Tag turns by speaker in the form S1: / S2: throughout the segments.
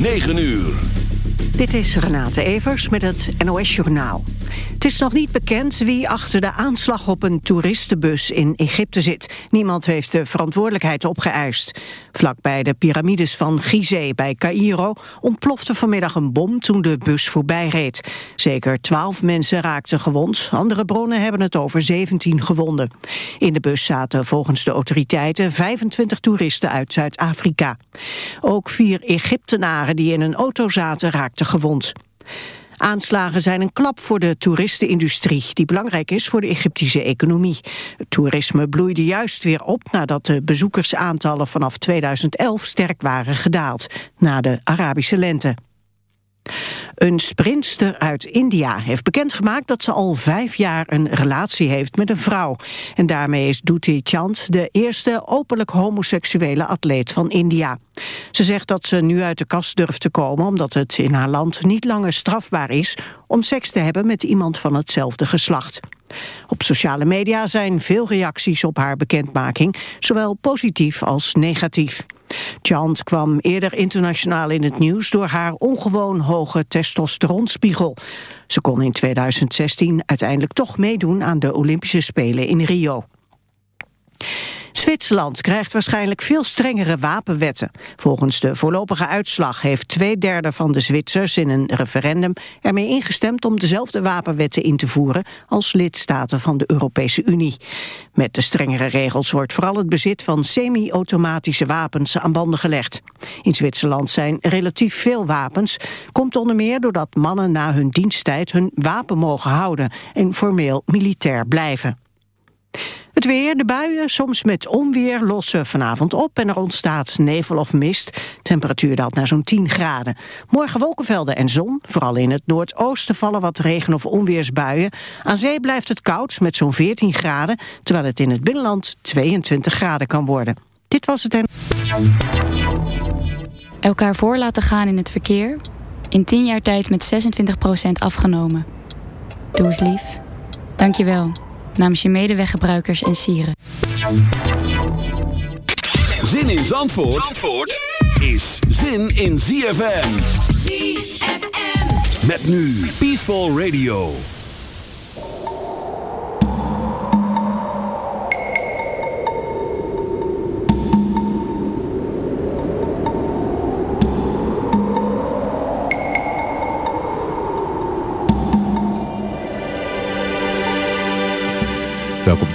S1: 9 uur.
S2: Dit is Renate Evers met het NOS Journaal. Het is nog niet bekend wie achter de aanslag op een toeristenbus in Egypte zit. Niemand heeft de verantwoordelijkheid opgeëist. Vlakbij de piramides van Gizeh bij Cairo ontplofte vanmiddag een bom toen de bus voorbij reed. Zeker twaalf mensen raakten gewond. Andere bronnen hebben het over 17 gewonden. In de bus zaten volgens de autoriteiten 25 toeristen uit Zuid-Afrika. Ook vier Egyptenaren die in een auto zaten raakten gewond. Aanslagen zijn een klap voor de toeristenindustrie... die belangrijk is voor de Egyptische economie. Het toerisme bloeide juist weer op... nadat de bezoekersaantallen vanaf 2011 sterk waren gedaald... na de Arabische lente. Een sprinster uit India heeft bekendgemaakt dat ze al vijf jaar een relatie heeft met een vrouw. En daarmee is Duti Chand de eerste openlijk homoseksuele atleet van India. Ze zegt dat ze nu uit de kast durft te komen omdat het in haar land niet langer strafbaar is om seks te hebben met iemand van hetzelfde geslacht. Op sociale media zijn veel reacties op haar bekendmaking, zowel positief als negatief. Chant kwam eerder internationaal in het nieuws door haar ongewoon hoge testosteronspiegel. Ze kon in 2016 uiteindelijk toch meedoen aan de Olympische Spelen in Rio. Zwitserland krijgt waarschijnlijk veel strengere wapenwetten. Volgens de voorlopige uitslag heeft twee derde van de Zwitsers in een referendum ermee ingestemd om dezelfde wapenwetten in te voeren als lidstaten van de Europese Unie. Met de strengere regels wordt vooral het bezit van semi-automatische wapens aan banden gelegd. In Zwitserland zijn relatief veel wapens, komt onder meer doordat mannen na hun diensttijd hun wapen mogen houden en formeel militair blijven. Het weer, de buien, soms met onweer, lossen vanavond op... en er ontstaat nevel of mist. Temperatuur daalt naar zo'n 10 graden. Morgen wolkenvelden en zon. Vooral in het noordoosten vallen wat regen- of onweersbuien. Aan zee blijft het koud met zo'n 14 graden... terwijl het in het binnenland 22 graden kan worden. Dit was het.
S3: Elkaar voor laten gaan in het verkeer... in 10 jaar tijd met 26% afgenomen. Doe eens lief. Dank je wel namens je medeweggebruikers en sieren.
S1: Zin in Zandvoort, Zandvoort is zin in ZFM. ZFM. Met nu Peaceful Radio.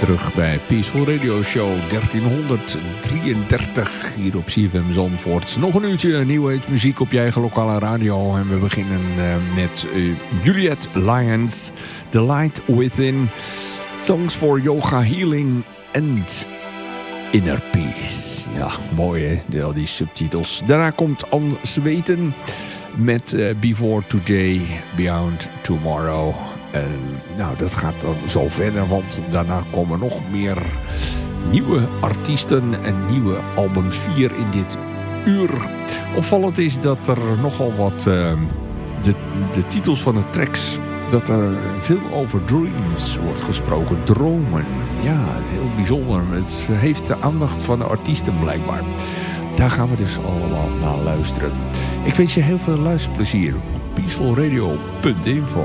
S4: Terug bij Peaceful Radio Show 1333 hier op CFM Zandvoort. Nog een uurtje nieuwe muziek op je eigen lokale radio. En we beginnen uh, met uh, Juliet Lyons, The Light Within, Songs for Yoga Healing and Inner Peace. Ja, mooi hè, al die subtitels. Daarna komt Anne Zweten met uh, Before Today, Beyond Tomorrow... Nou, dat gaat dan zo verder, want daarna komen nog meer nieuwe artiesten en nieuwe albums. Vier in dit uur. Opvallend is dat er nogal wat... Uh, de, de titels van de tracks... dat er veel over dreams wordt gesproken. Dromen. Ja, heel bijzonder. Het heeft de aandacht van de artiesten blijkbaar. Daar gaan we dus allemaal naar luisteren. Ik wens je heel veel luisterplezier op peacefulradio.info.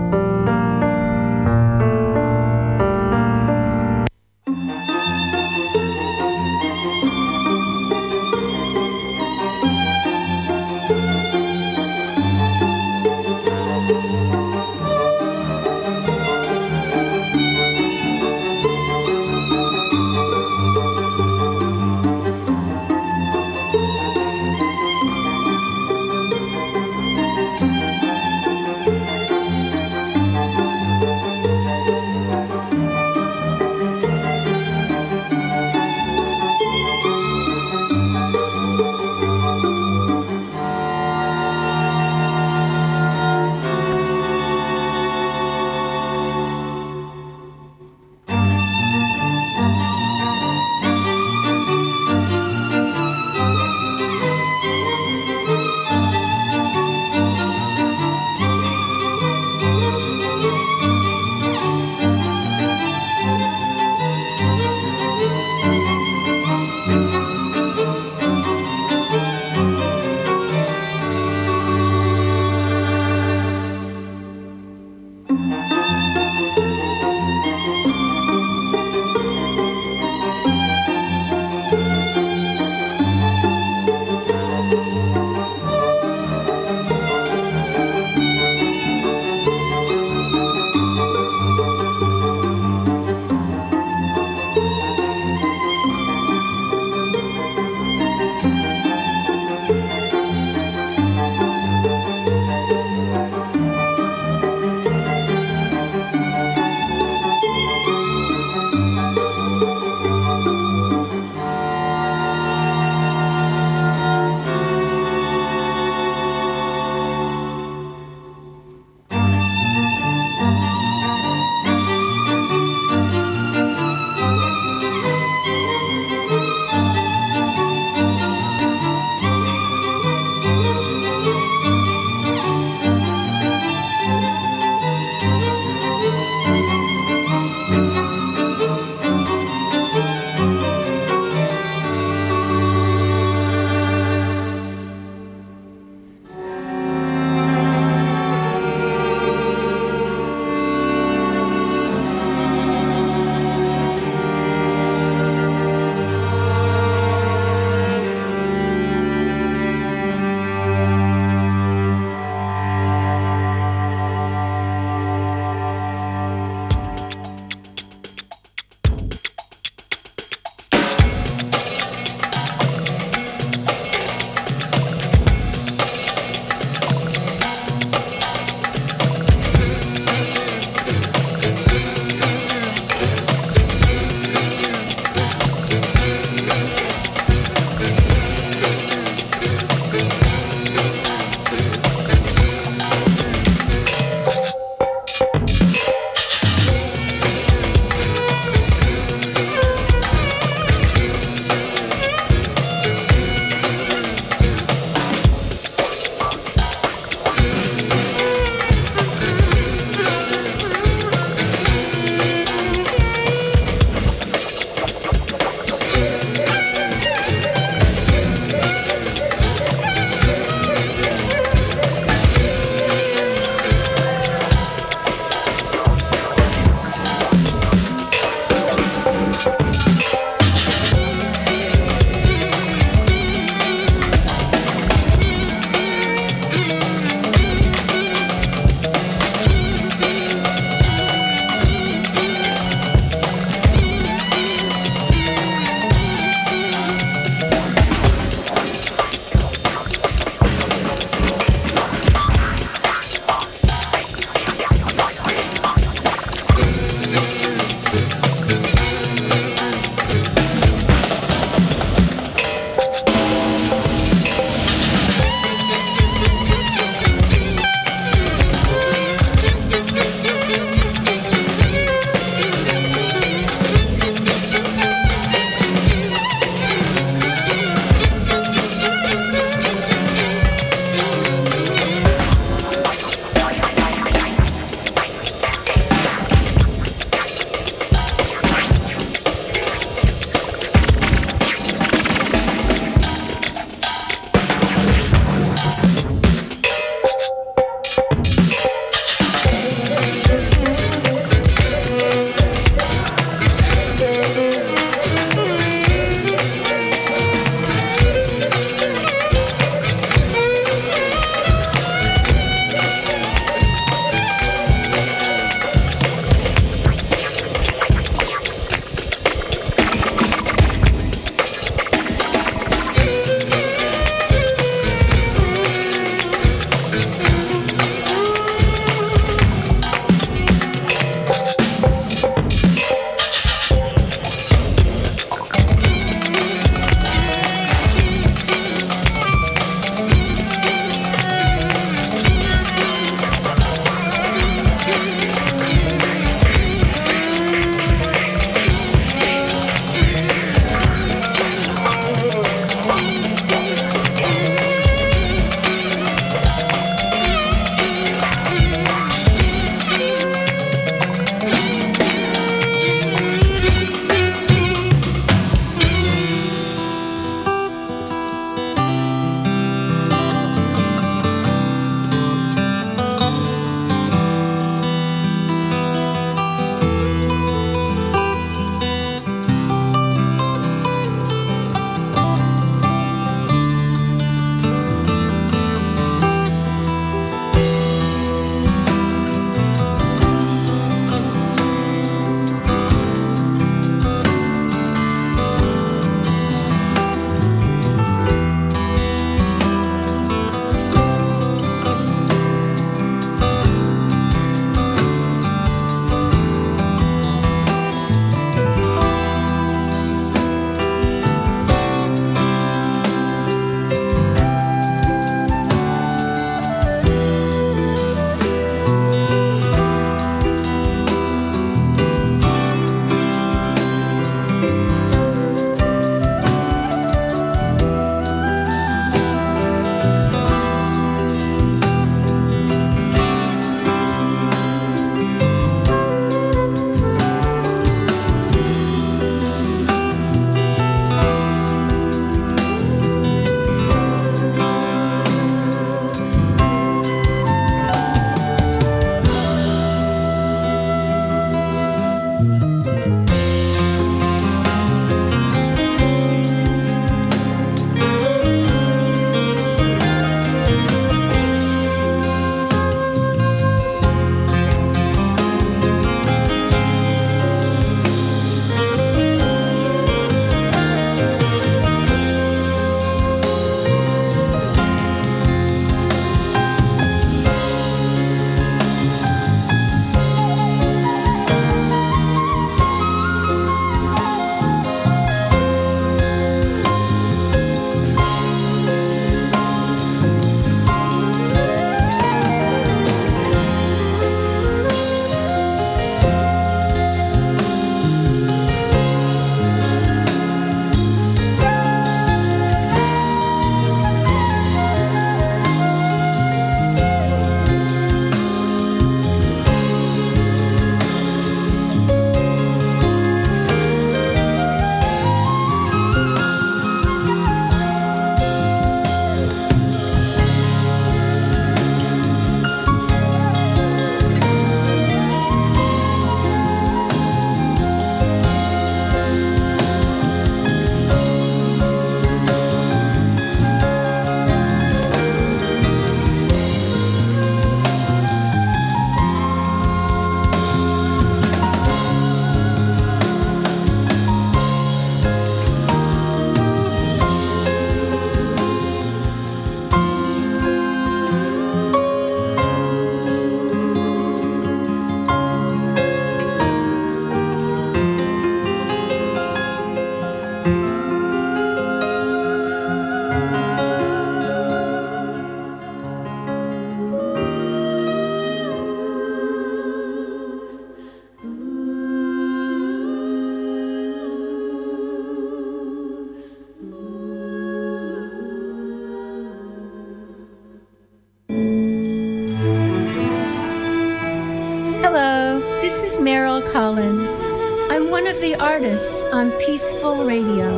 S5: on Peaceful Radio.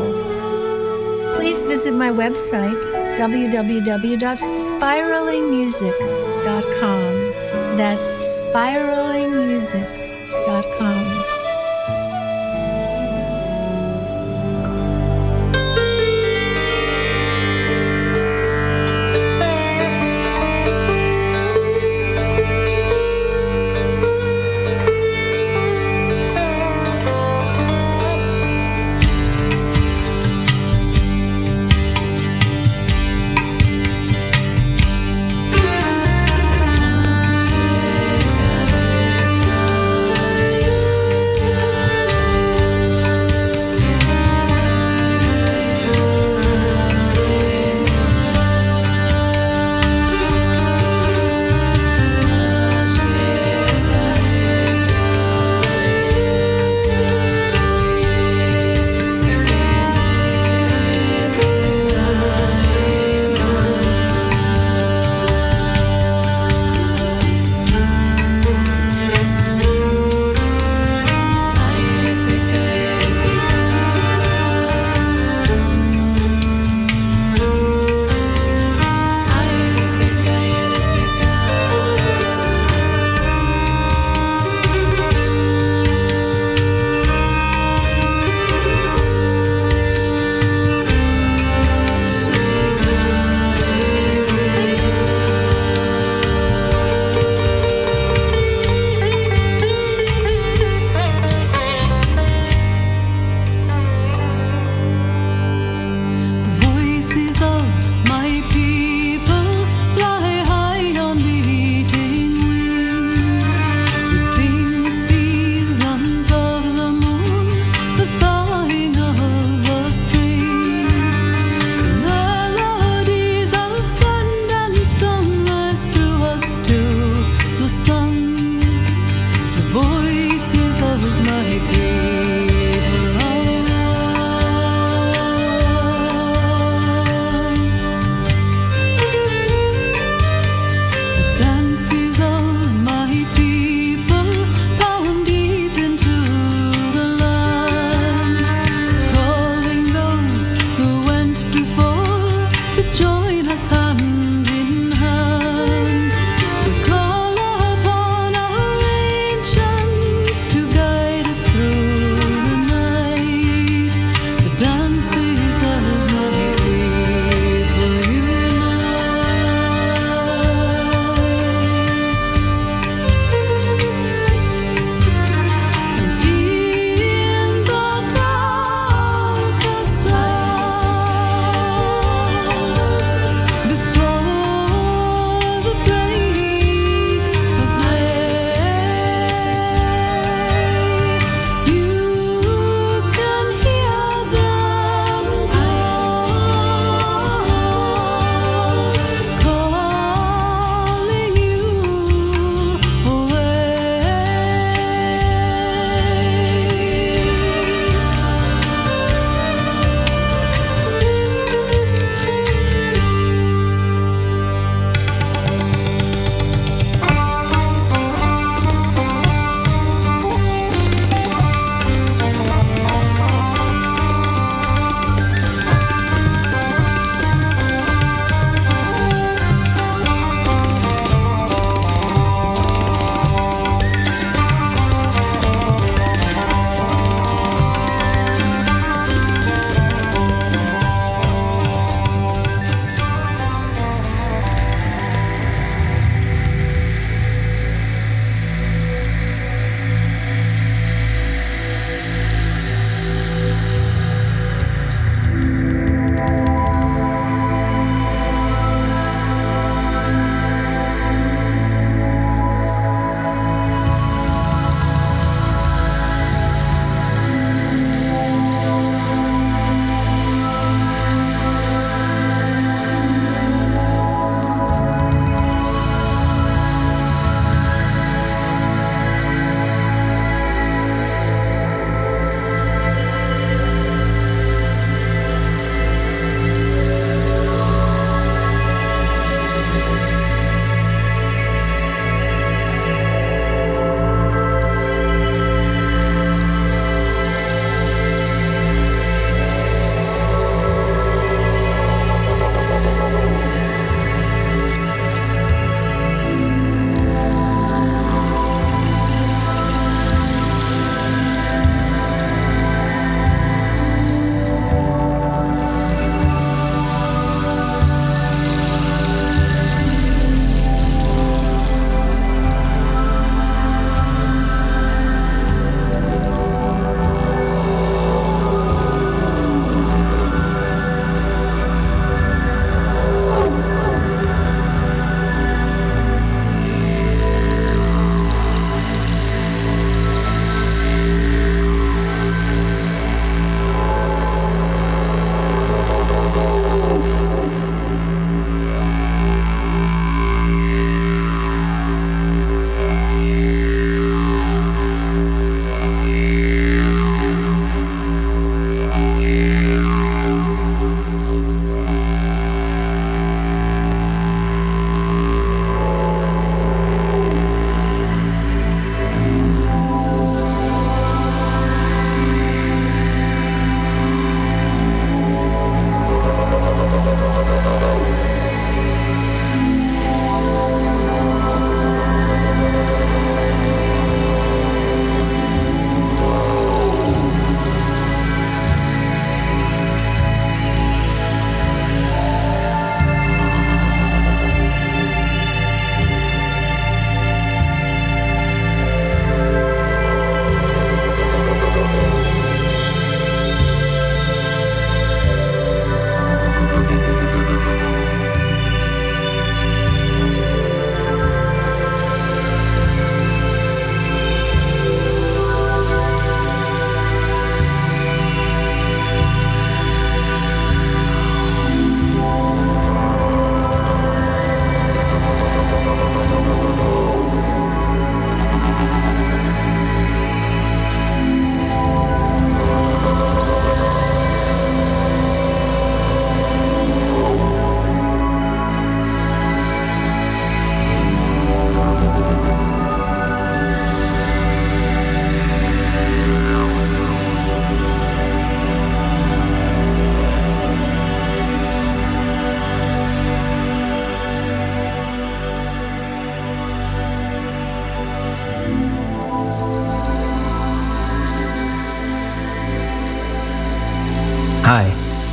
S5: Please visit my website, www.spiralingmusic.com. That's spiralingmusic.com.